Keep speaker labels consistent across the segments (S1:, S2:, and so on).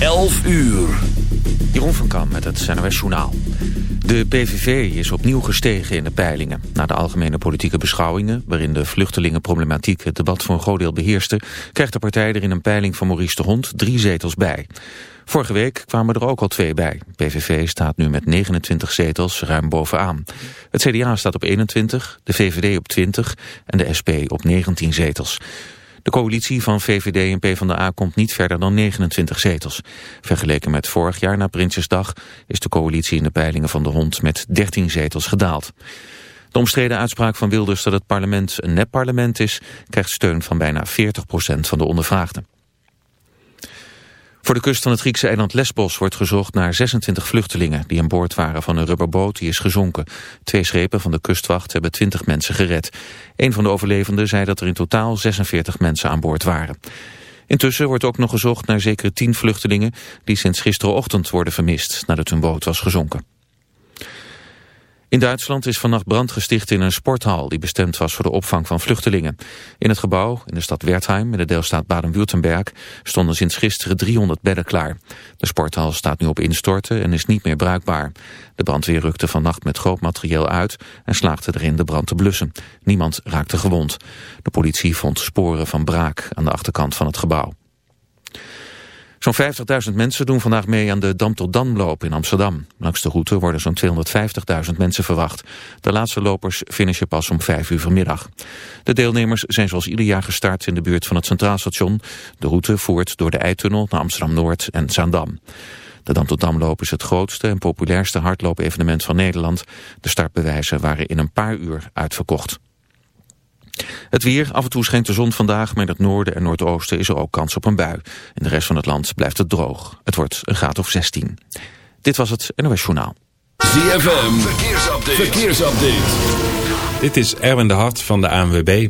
S1: 11 uur.
S2: Jeroen van Kam met het NOS Journaal. De PVV is opnieuw gestegen in de peilingen. Na de algemene politieke beschouwingen, waarin de vluchtelingenproblematiek het debat voor een groot deel beheerste, krijgt de partij er in een peiling van Maurice de Hond drie zetels bij. Vorige week kwamen er ook al twee bij. PVV staat nu met 29 zetels ruim bovenaan. Het CDA staat op 21, de VVD op 20 en de SP op 19 zetels. De coalitie van VVD en PvdA komt niet verder dan 29 zetels. Vergeleken met vorig jaar na Prinsjesdag is de coalitie in de peilingen van de hond met 13 zetels gedaald. De omstreden uitspraak van Wilders dat het parlement een nepparlement is... krijgt steun van bijna 40% van de ondervraagden. Voor de kust van het Griekse eiland Lesbos wordt gezocht naar 26 vluchtelingen die aan boord waren van een rubberboot die is gezonken. Twee schepen van de kustwacht hebben 20 mensen gered. Een van de overlevenden zei dat er in totaal 46 mensen aan boord waren. Intussen wordt ook nog gezocht naar zeker 10 vluchtelingen die sinds gisterenochtend worden vermist nadat hun boot was gezonken. In Duitsland is vannacht brand gesticht in een sporthal die bestemd was voor de opvang van vluchtelingen. In het gebouw, in de stad Wertheim, in de deelstaat Baden-Württemberg, stonden sinds gisteren 300 bedden klaar. De sporthal staat nu op instorten en is niet meer bruikbaar. De brandweer rukte vannacht met groot materieel uit en slaagde erin de brand te blussen. Niemand raakte gewond. De politie vond sporen van braak aan de achterkant van het gebouw. Zo'n 50.000 mensen doen vandaag mee aan de Dam tot Damloop in Amsterdam. Langs de route worden zo'n 250.000 mensen verwacht. De laatste lopers finishen pas om 5 uur vanmiddag. De deelnemers zijn zoals ieder jaar gestart in de buurt van het Centraal Station. De route voert door de Eitunnel naar Amsterdam-Noord en Zaandam. De Dam tot Damloop is het grootste en populairste hardloopevenement van Nederland. De startbewijzen waren in een paar uur uitverkocht. Het weer, af en toe schijnt de zon vandaag, maar in het noorden en noordoosten is er ook kans op een bui. In de rest van het land blijft het droog. Het wordt een graad of 16. Dit was het NOS Journaal.
S1: ZFM, verkeersupdate. verkeersupdate.
S3: Dit is Erwin de Hart van de ANWB.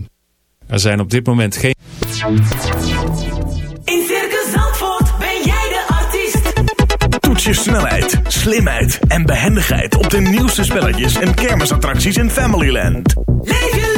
S3: Er zijn op dit moment geen...
S4: In Circus Zandvoort ben jij de artiest.
S5: Toets je snelheid, slimheid en behendigheid op de nieuwste spelletjes en kermisattracties in Familyland.
S4: Leef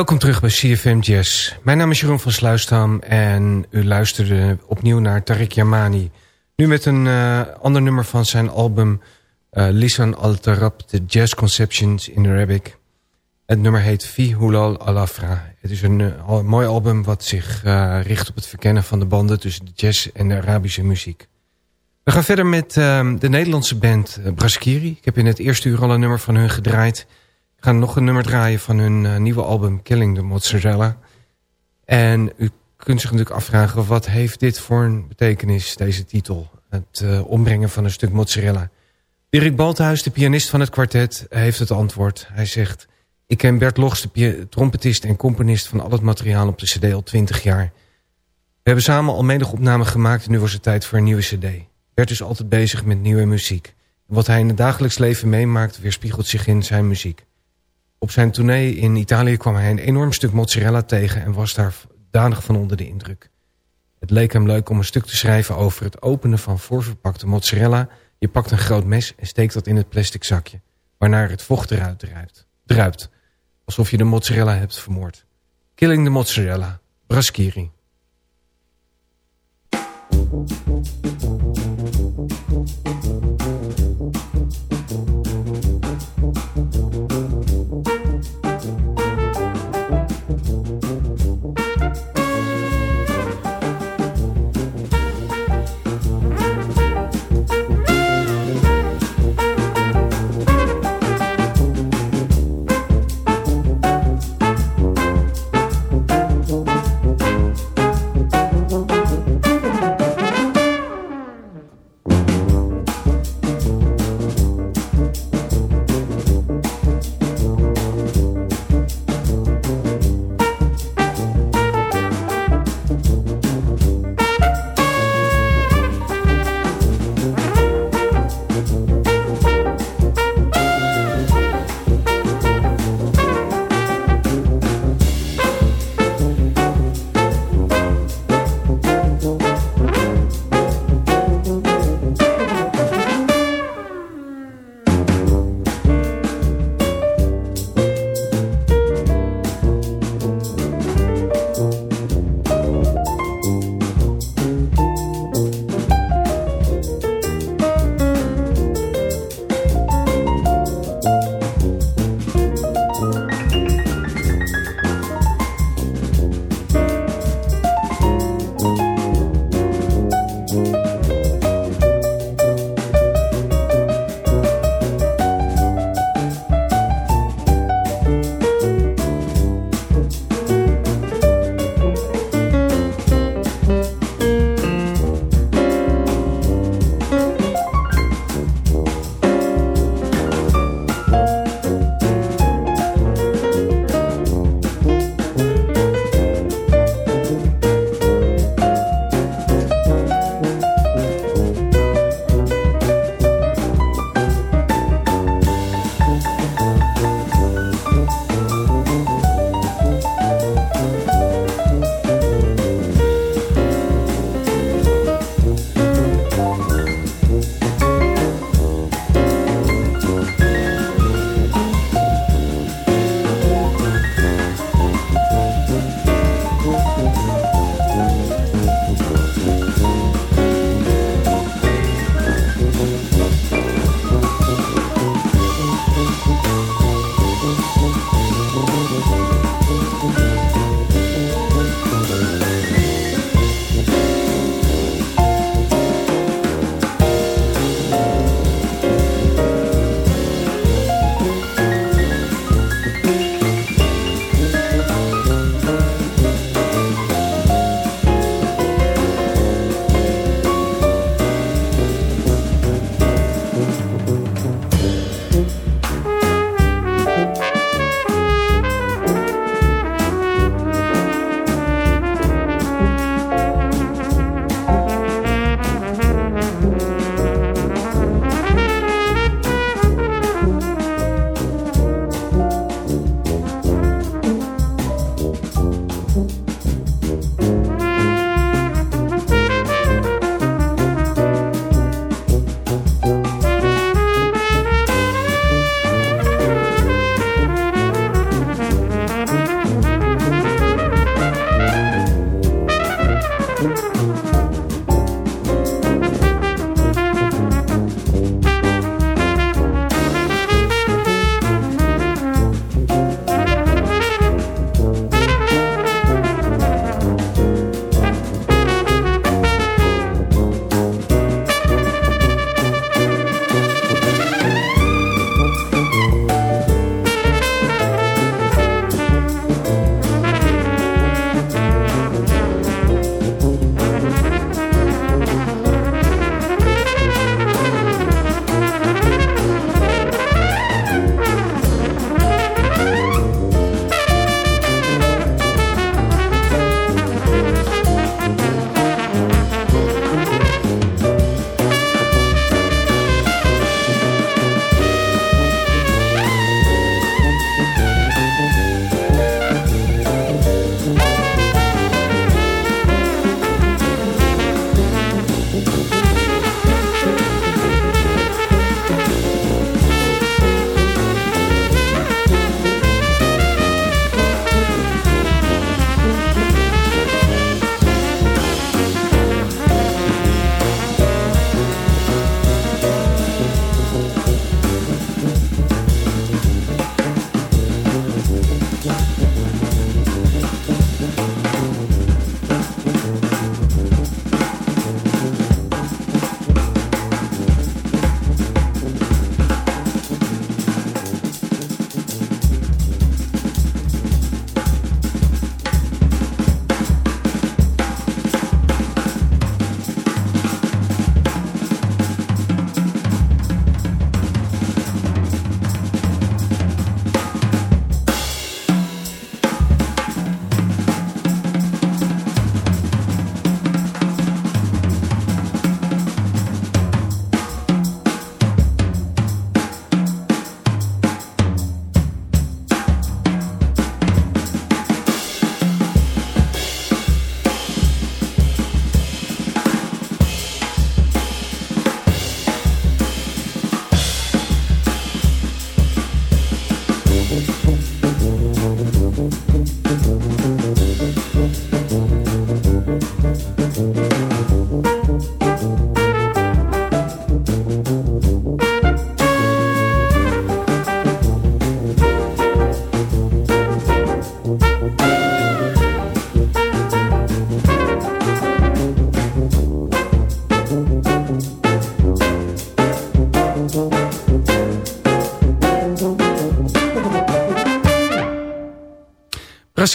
S6: Welkom terug bij CFM Jazz. Mijn naam is Jeroen van Sluisdam en u luisterde opnieuw naar Tariq Yamani. Nu met een uh, ander nummer van zijn album uh, Lisan al-Tarab, The Jazz Conceptions in Arabic. Het nummer heet Fi Hulal al-Afra. Het is een, uh, mooi album wat zich richt op het verkennen van de banden tussen de jazz en de Arabische muziek. We gaan verder met ehm, de Nederlandse band Braskiri. Ik heb in het eerste uur al een nummer van hun gedraaid... Ik ga nog een nummer draaien van hun uh, nieuwe album Killing the Mozzarella. En u kunt zich natuurlijk afvragen... wat heeft dit voor een betekenis, deze titel? Het uh, ombrengen van een stuk mozzarella. Erik Balthuis, de pianist van het kwartet, heeft het antwoord. Hij zegt... Ik ken Bert Logs, de trompetist en componist van al het materiaal op de cd al 20 jaar. We hebben samen al menig opnamen gemaakt en nu was het tijd voor een nieuwe cd. Bert is altijd bezig met nieuwe muziek. Wat hij in het dagelijks leven meemaakt weerspiegelt zich in zijn muziek. Op zijn tournee in Italië kwam hij een enorm stuk mozzarella tegen... en was daar danig van onder de indruk. Het leek hem leuk om een stuk te schrijven over het openen van voorverpakte mozzarella. Je pakt een groot mes en steekt dat in het plastic zakje... waarna het vocht eruit druipt. druipt alsof je de mozzarella hebt vermoord. Killing the mozzarella. Braskiri.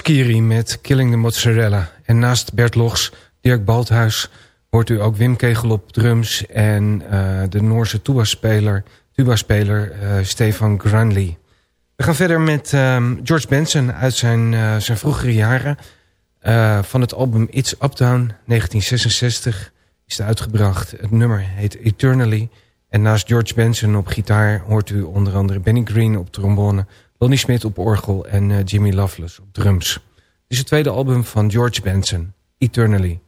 S6: Raskiri met Killing the Mozzarella. En naast Bert Logs, Dirk Balthuis... hoort u ook Wim Kegel op drums... en uh, de Noorse tuba-speler tuba -speler, uh, Stefan Granley. We gaan verder met um, George Benson uit zijn, uh, zijn vroegere jaren... van het album It's Uptown 1966 is het uitgebracht. Het nummer heet Eternally... En naast George Benson op gitaar hoort u onder andere Benny Green op trombone... Lonnie Smith op orgel en uh, Jimmy Loveless op drums. Het is het tweede album van George Benson, Eternally.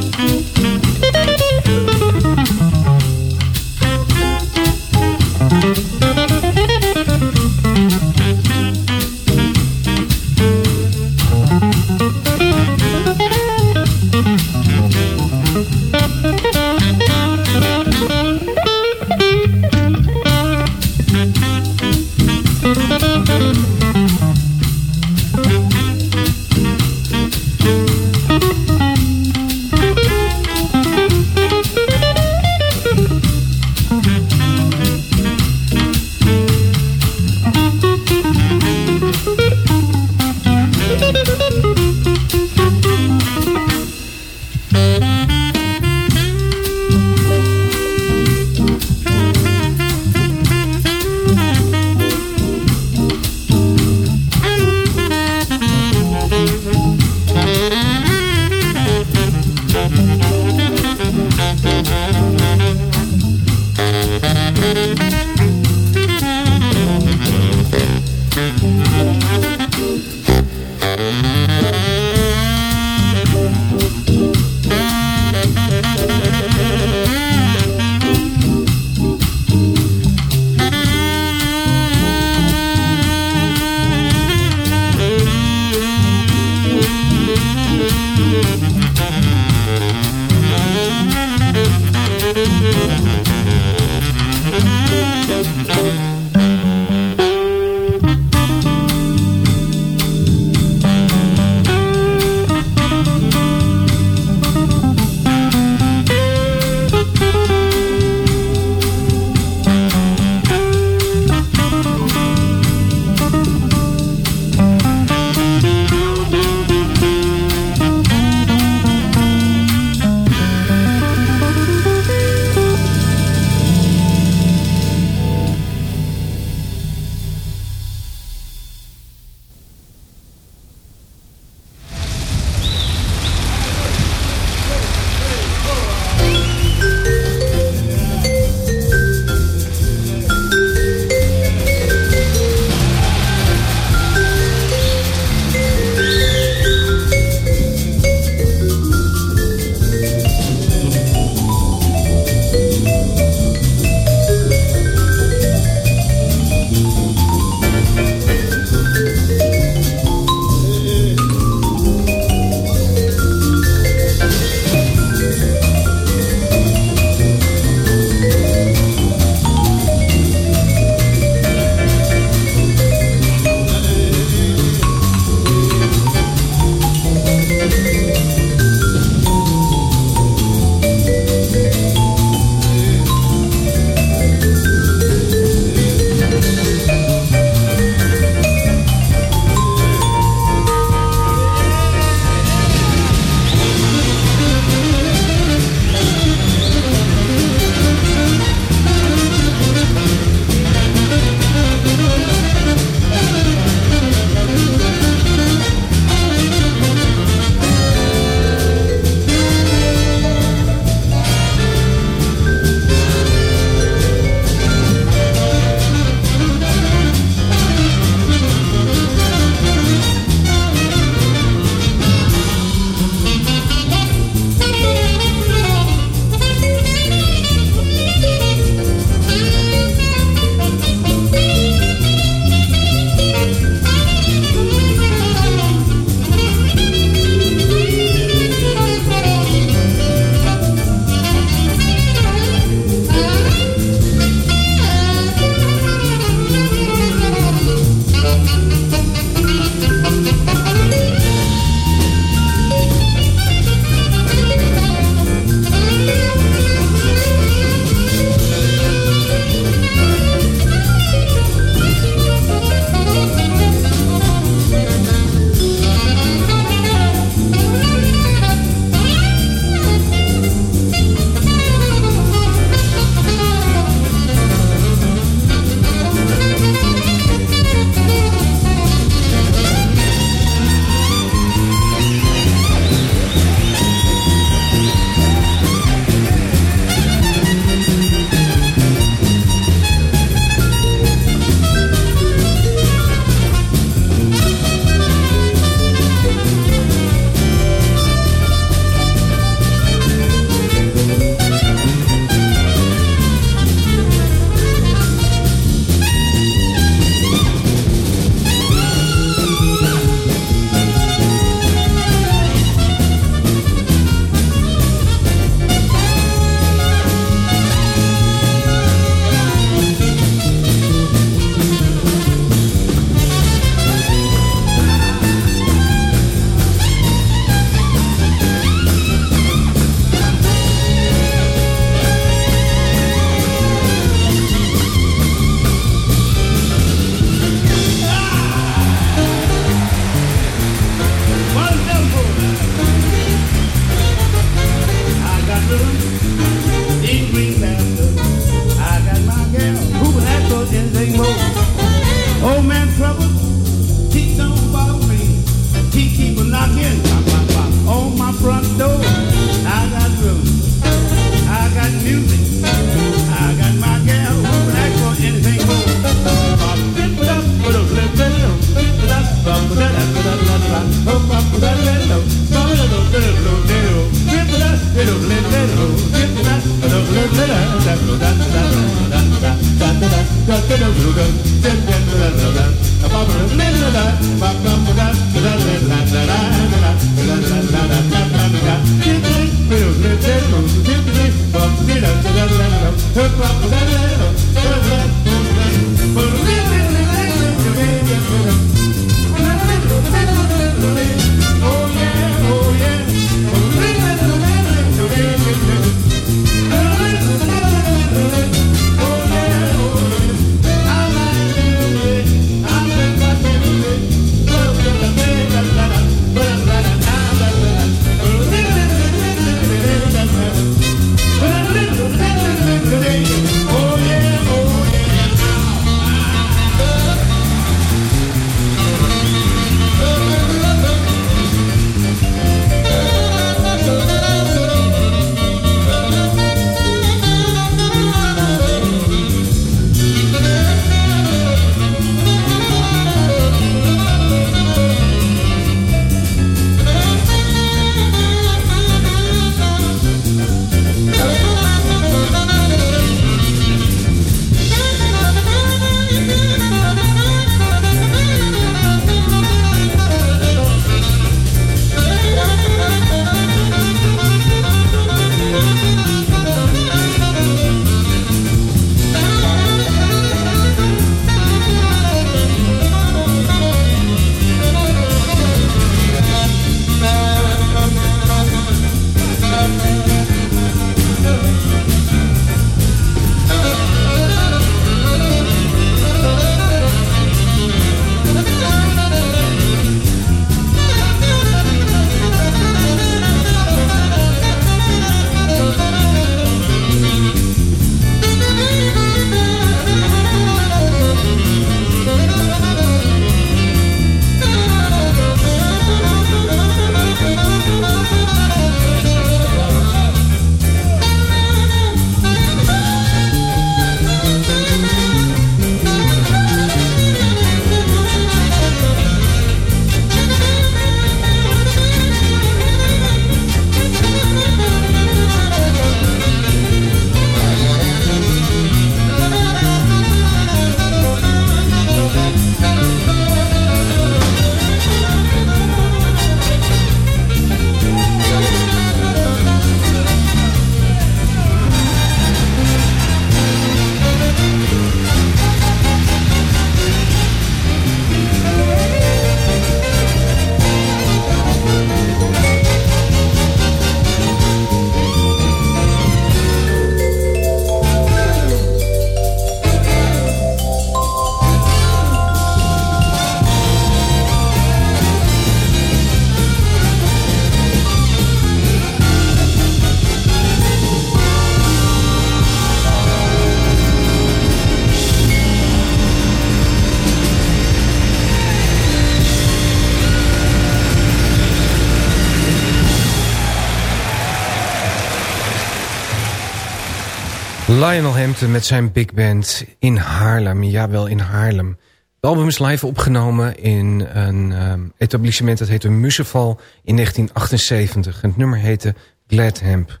S6: Lionel Hampton met zijn big band in Haarlem. Jawel, in Haarlem. Het album is live opgenomen in een um, etablissement... dat heette Museval in 1978. Het nummer heette Gladhamp.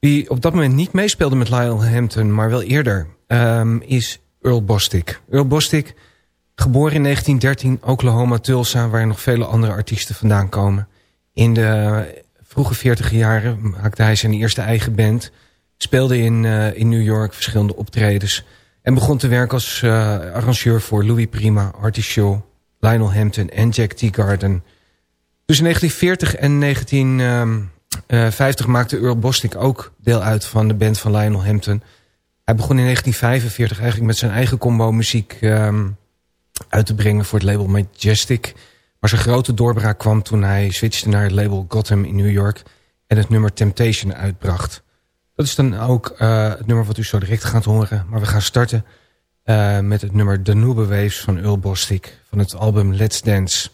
S6: Wie op dat moment niet meespeelde met Lionel Hampton... maar wel eerder, um, is Earl Bostic. Earl Bostic, geboren in 1913, Oklahoma, Tulsa... waar nog vele andere artiesten vandaan komen. In de vroege 40 jaren maakte hij zijn eerste eigen band... Speelde in, uh, in New York verschillende optredens. En begon te werken als uh, arrangeur voor Louis Prima, Artie Shaw, Lionel Hampton en Jack Teagarden. Tussen 1940 en 1950 uh, maakte Earl Bostic ook deel uit van de band van Lionel Hampton. Hij begon in 1945 eigenlijk met zijn eigen combo muziek um, uit te brengen voor het label Majestic. Maar zijn grote doorbraak kwam toen hij switchte naar het label Gotham in New York en het nummer Temptation uitbracht. Dat is dan ook uh, het nummer wat u zo direct gaat horen. Maar we gaan starten uh, met het nummer Danube Waves van Earl Bostic van het album Let's Dance.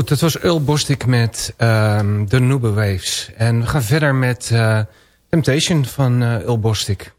S6: Goed, dat was Earl Bostic met um, de Nube Waves. En we gaan verder met uh, Temptation van uh, Earl Bostic.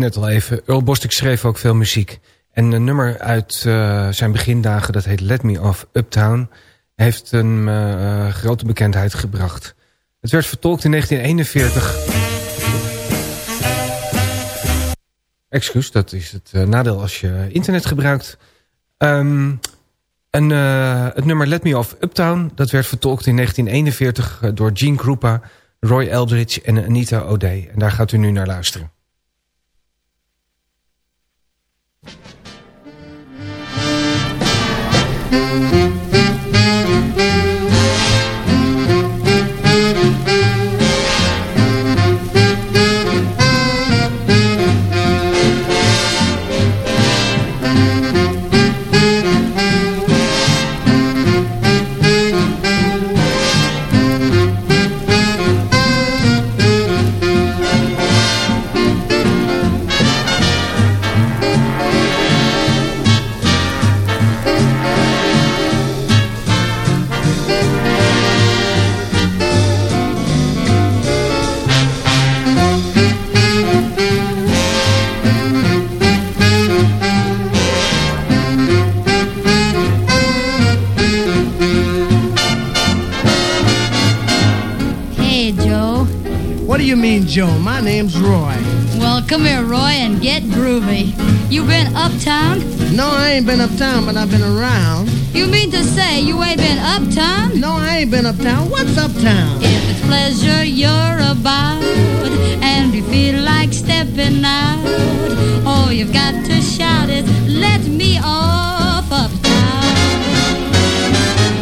S6: Net al even. Earl Bostic schreef ook veel muziek. En een nummer uit uh, zijn begindagen, dat heet Let Me Off Uptown... heeft een uh, grote bekendheid gebracht. Het werd vertolkt in 1941... Excuus, dat is het uh, nadeel als je internet gebruikt. Um, en, het nummer Let Me Off Uptown... dat werd vertolkt in 1941 door Gene Krupa, Roy Eldridge en Anita O'Day. En daar gaat u nu naar luisteren.
S7: Mm-hmm. Come here, Roy, and get groovy. You been uptown?
S8: No, I ain't been uptown, but I've been around.
S7: You mean to say you ain't been uptown?
S8: No, I ain't been uptown. What's uptown?
S7: If it's pleasure you're about, and you feel like stepping out, all you've got to shout is, let me off uptown.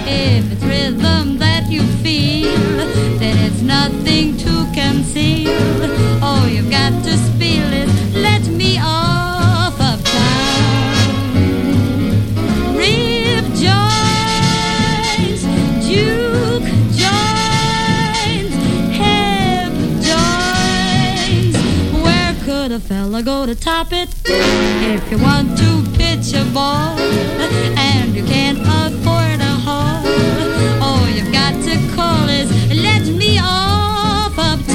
S7: If it's rhythm that you feel, then it's nothing to conceal. Top it? If you want to pitch a ball and you can't afford a hall, all you've got to call is let me off uptown.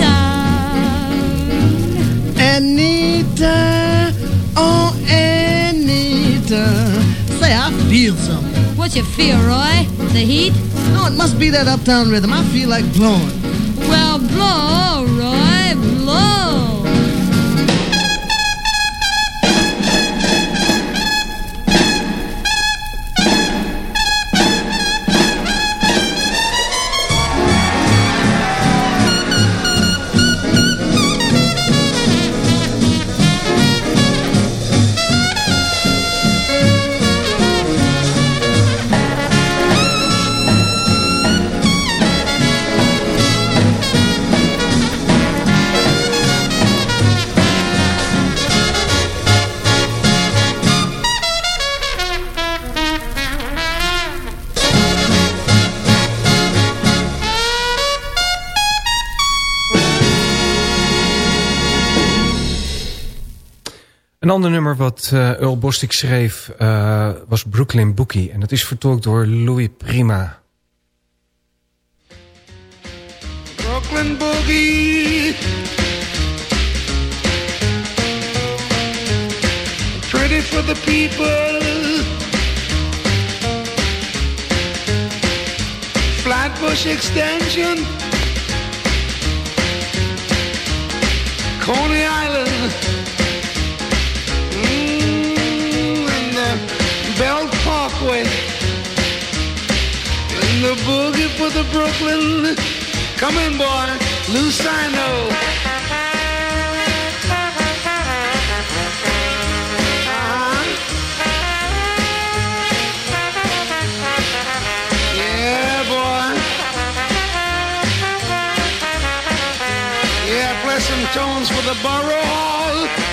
S8: Anita, oh Anita, say I feel something.
S7: What you feel, Roy? The heat?
S8: No, it must be that uptown rhythm. I feel like blowing.
S6: Ander nummer wat uh, Earl Bostic schreef uh, was Brooklyn Bookie. En dat is vertolkt door Louis Prima.
S9: Brooklyn Boogie. Pretty for the people. Flatbush Extension. Coney Island. Belt Parkway. And the boogie for the Brooklyn. Come in, boy. I know. Uh-huh. Yeah, boy. Yeah, play some tones for the borough hall.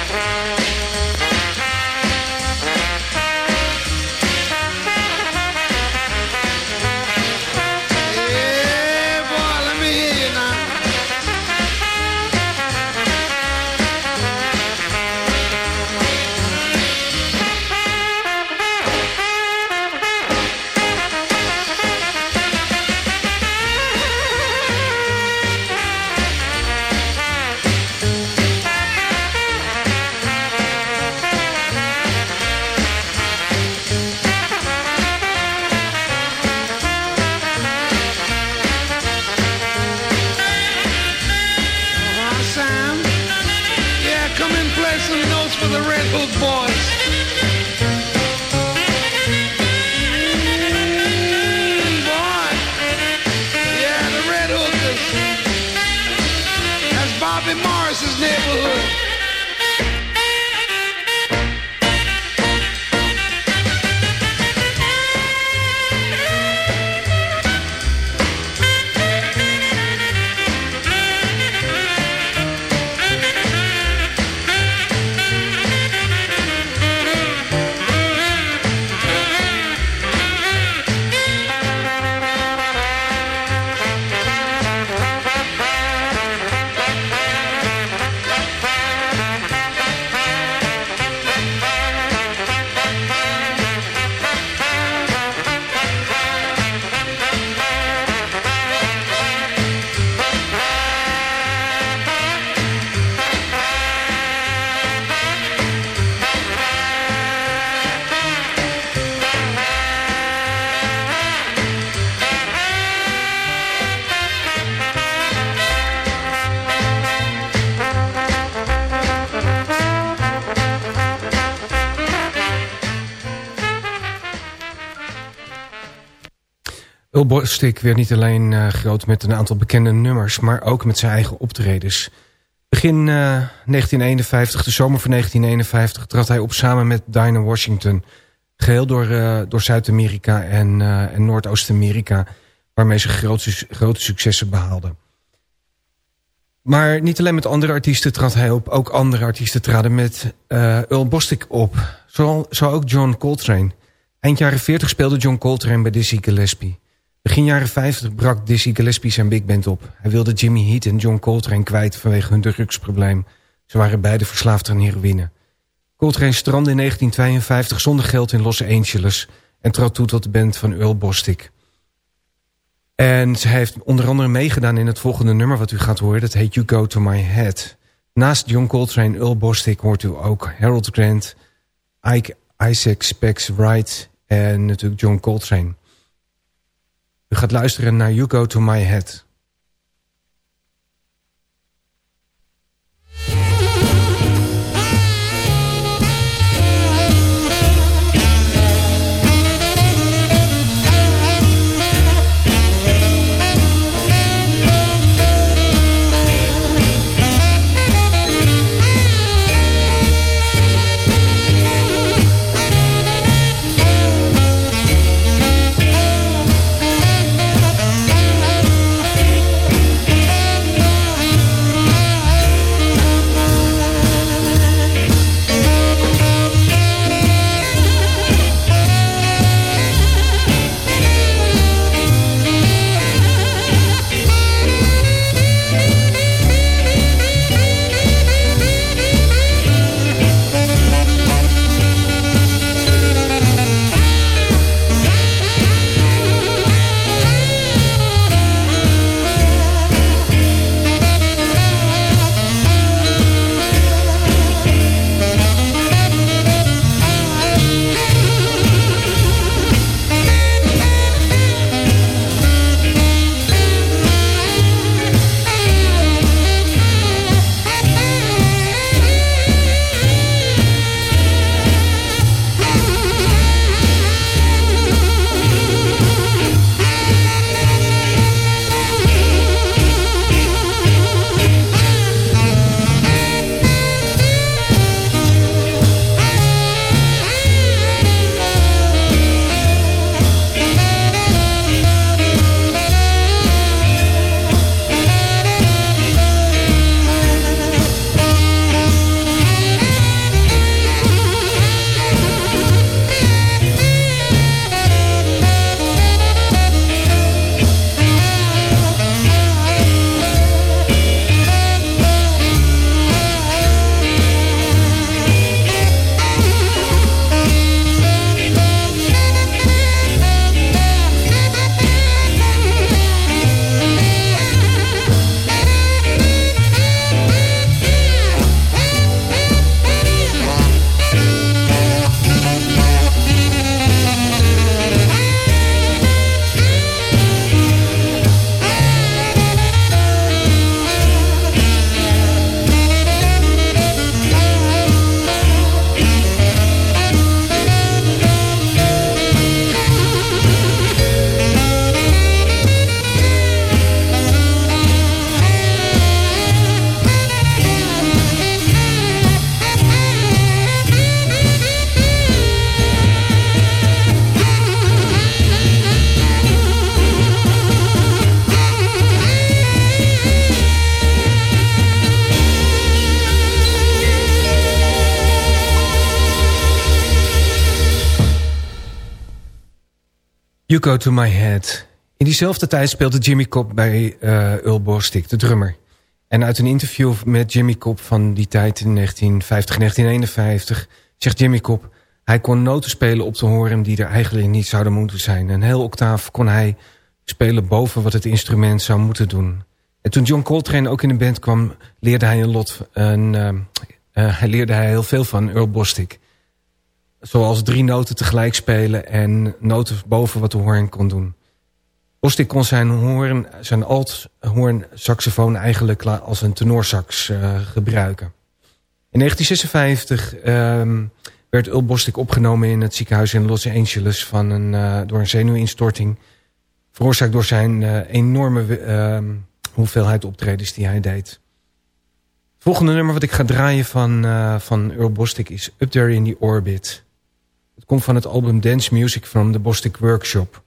S6: Earl Bostic werd niet alleen eh, groot met een aantal bekende nummers... maar ook met zijn eigen optredens. Begin eh, 1951, de zomer van 1951... trad hij op samen met Dinah Washington... geheel door, eh, door Zuid-Amerika en, eh, en Noordoost-Amerika... waarmee ze grote, grote successen behaalden. Maar niet alleen met andere artiesten trad hij op... ook andere artiesten traden met eh Earl Bostic op. Zo, zo ook John Coltrane. Eind jaren 40 speelde John Coltrane bij Dizzy Gillespie. Begin jaren 50 brak Dizzy Gillespie zijn big band op. Hij wilde Jimmy Heat en John Coltrane kwijt vanwege hun drugsprobleem. Ze waren beide verslaafd aan heroïne. Coltrane strandde in 1952 zonder geld in Los Angeles... en trad toe tot de band van Earl Bostic. En ze heeft onder andere meegedaan in het volgende nummer wat u gaat horen. Dat heet You Go To My Head. Naast John Coltrane Earl Bostic hoort u ook Harold Grant... Ike, Isaac Specs Wright en natuurlijk John Coltrane. U gaat luisteren naar You Go To My Head. You Go To My Head. In diezelfde tijd speelde Jimmy Cobb bij uh, Earl Bostic, de drummer. En uit een interview met Jimmy Cobb van die tijd in 1950, 1951... zegt Jimmy Cobb... hij kon noten spelen op de horen die er eigenlijk niet zouden moeten zijn. Een heel octaaf kon hij spelen boven wat het instrument zou moeten doen. En toen John Coltrane ook in de band kwam... leerde hij een lot... Een, uh, uh, hij leerde hij heel veel van Earl Bostic... Zoals drie noten tegelijk spelen en noten boven wat de hoorn kon doen. Bostic kon zijn, hoorn, zijn alt-hoorn saxofoon eigenlijk als een tenorsax uh, gebruiken. In 1956 uh, werd Earl Bostic opgenomen in het ziekenhuis in Los Angeles van een, uh, door een zenuwinstorting. Veroorzaakt door zijn uh, enorme ehm, hoeveelheid optredens die hij deed. Het volgende nummer wat ik ga draaien van, van Earl is Up There in the Orbit. Het komt van het album Dance Music from the Bostic Workshop.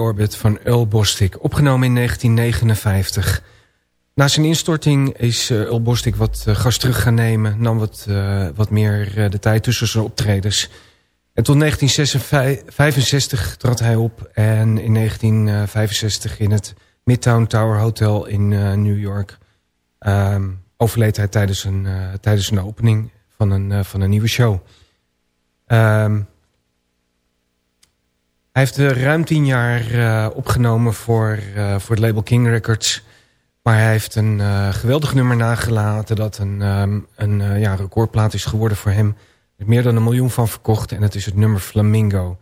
S6: Orbit van Earl Bostic, opgenomen in 1959. Na zijn instorting is uh, Earl Bostic wat uh, gas terug gaan nemen... nam wat, uh, wat meer de tijd tussen zijn optredens. En tot 1965 trad hij op en in 1965 in het Midtown Tower Hotel in New York... Um, overleed hij tijdens een, tijdens een opening van een, van een nieuwe show... Um, hij heeft ruim tien jaar uh, opgenomen voor, uh, voor het label King Records. Maar hij heeft een geweldig nummer nagelaten... dat een, um, een ja, recordplaat is geworden voor hem. Er meer dan een miljoen van verkocht. En het is het nummer Flamingo.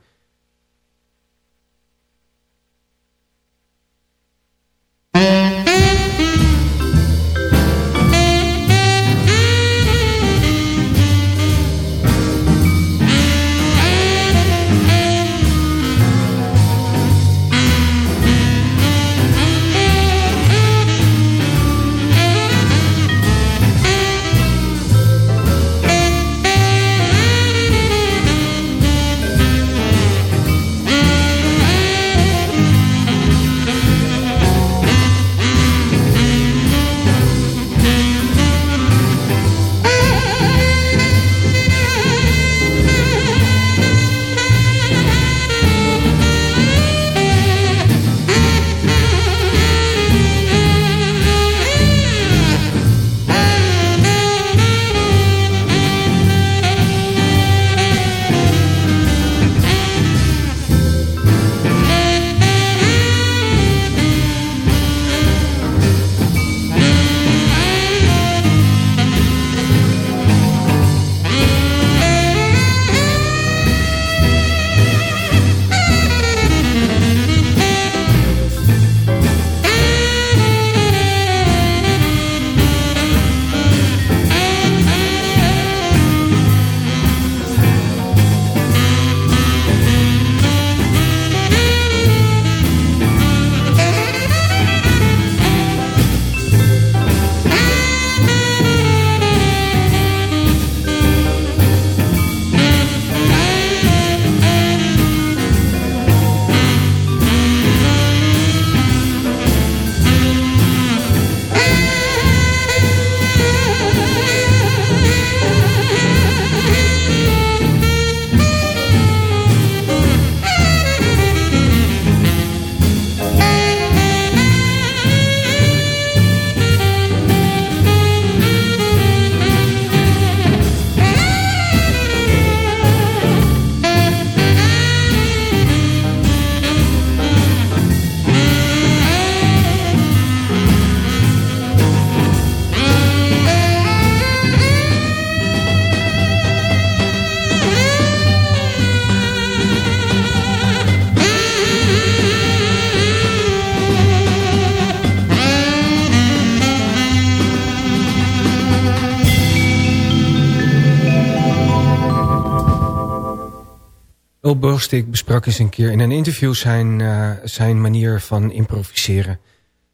S6: Bostik besprak eens een keer in een interview zijn, uh, zijn manier van improviseren.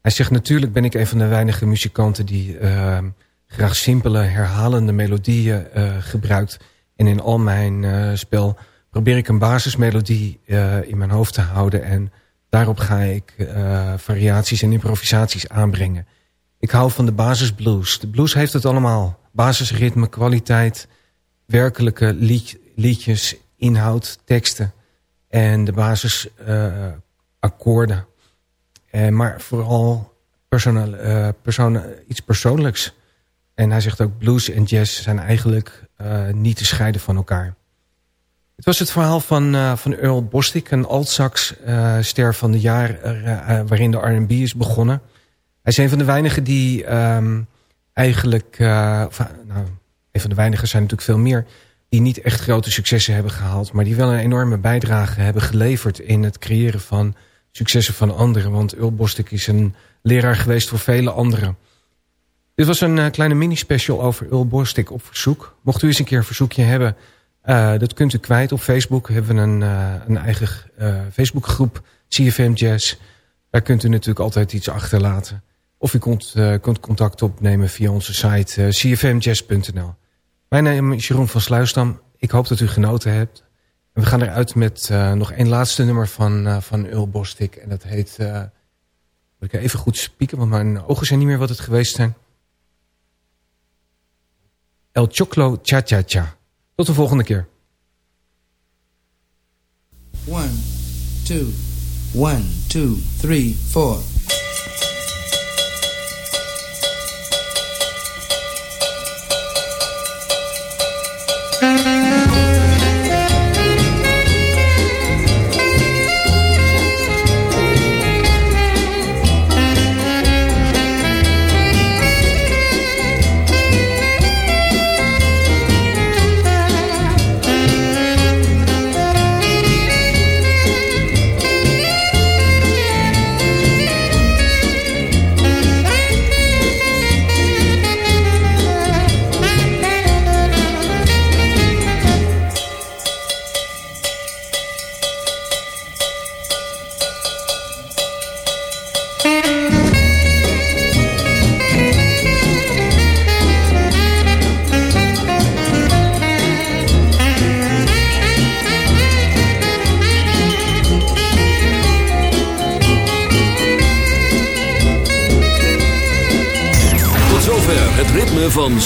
S6: Hij zegt natuurlijk ben ik een van de weinige muzikanten die uh, graag simpele herhalende melodieën uh, gebruikt. En in al mijn spel probeer ik een basismelodie in mijn hoofd te houden. En daarop ga ik variaties en improvisaties aanbrengen. Ik hou van de basisblues. De blues heeft het allemaal. Basisritme, kwaliteit, werkelijke lied, liedjes, inhoud, teksten en de basisakkoorden. Uh, maar vooral persoonlijk, persoon, iets persoonlijks. En hij zegt ook blues en jazz zijn eigenlijk uh, niet te scheiden van elkaar. Het was het verhaal van, van Earl Bostic, een altsax ster van de jaar waarin de R&B is begonnen. Hij is een van de weinigen die um, eigenlijk, nou, een van de weinigen zijn natuurlijk veel meer die niet echt grote successen hebben gehaald... maar die wel een enorme bijdrage hebben geleverd... in het creëren van successen van anderen. Want Earl Bostic is een leraar geweest voor vele anderen. Dit was een uh, kleine mini-special over Earl Bostic op verzoek. Mocht u eens een keer een verzoekje hebben... Uh, dat kunt u kwijt op Facebook. We hebben een, uh, een eigen Facebookgroep, CFM Jazz. Daar kunt u natuurlijk altijd iets achterlaten. Of u kunt, kunt contact opnemen via onze site cfmjazz.nl. Mijn naam is Jeroen van Sluisdam. Ik hoop dat u genoten hebt. We gaan eruit met uh, nog één laatste nummer van, uh, van Earl Bostic. En dat heet... Uh, moet ik even goed spieken, want mijn ogen zijn niet meer wat het geweest zijn. El Choclo Cha Cha Cha. Tot de volgende keer.
S10: One, two, one, two, three, four.